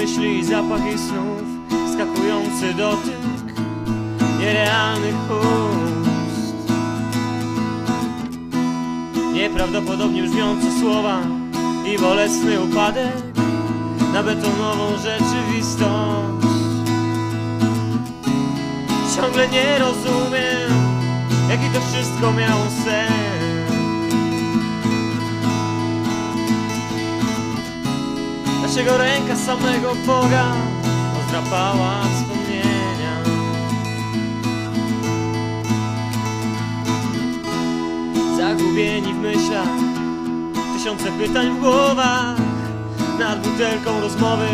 myśli, zapach jej snów Skakujący dotyk Nierealnych ust. Nieprawdopodobnie brzmiące słowa I bolesny upadek Na betonową rzeczywistość. Ciągle nie rozumiem Jaki to wszystko miało sens Dlaczego ręka samego Boga Rozdrapała wspomnienia. Zagubieni w myślach Tysiące pytań w głowach Nad butelką rozmowy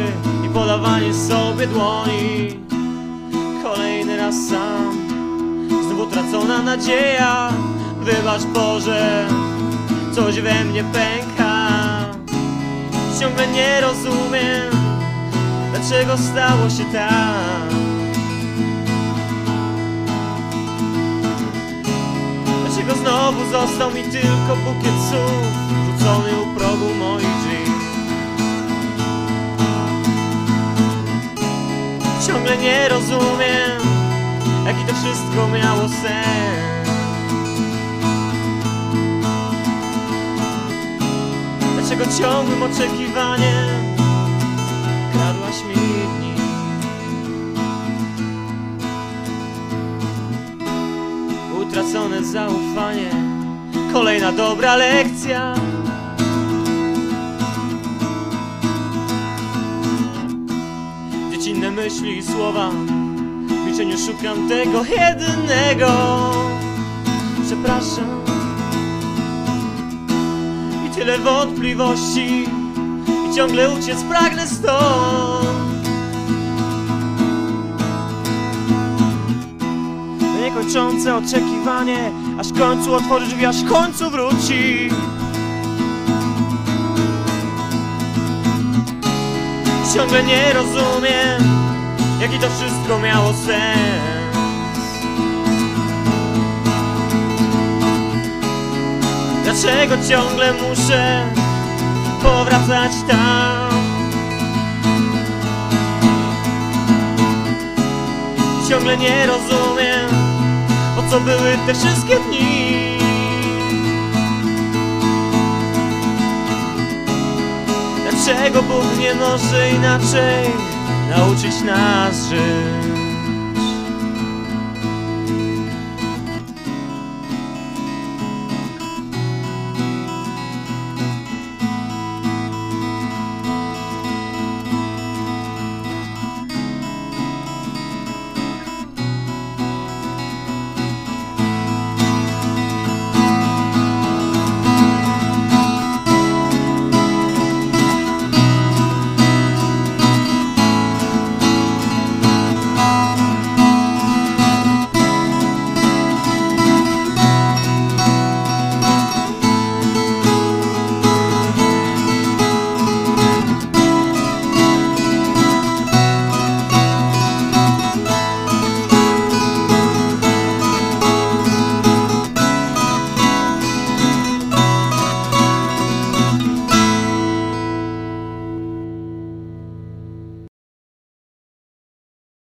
I podawanie sobie dłoni. Kolejny raz sam Znów utracona nadzieja. Wybacz Boże Coś we mnie pęka Ciągle nie rozumiem Dlaczego stało się tak. Dlaczego znowu został mi tylko bukiet słów Rzucony u progu moich drzwi? Ciągle nie rozumiem Jaki to wszystko miało sens Dlaczego ciągłym oczekiwaniem Kradłaś mi dni. Utracone zaufanie Kolejna dobra lekcja. Dziecinne myśli i słowa W milczeniu szukam tego jedynego. Przepraszam tyle wątpliwości I ciągle uciec pragnę stąd. Niekończące oczekiwanie Aż w końcu otworzy drzwi, aż w końcu wróci. Ciągle nie rozumiem Jaki to wszystko miało sens Dlaczego ciągle muszę powracać tam? Ciągle nie rozumiem, po co były te wszystkie dni. Dlaczego Bóg nie może inaczej nauczyć nas żyć?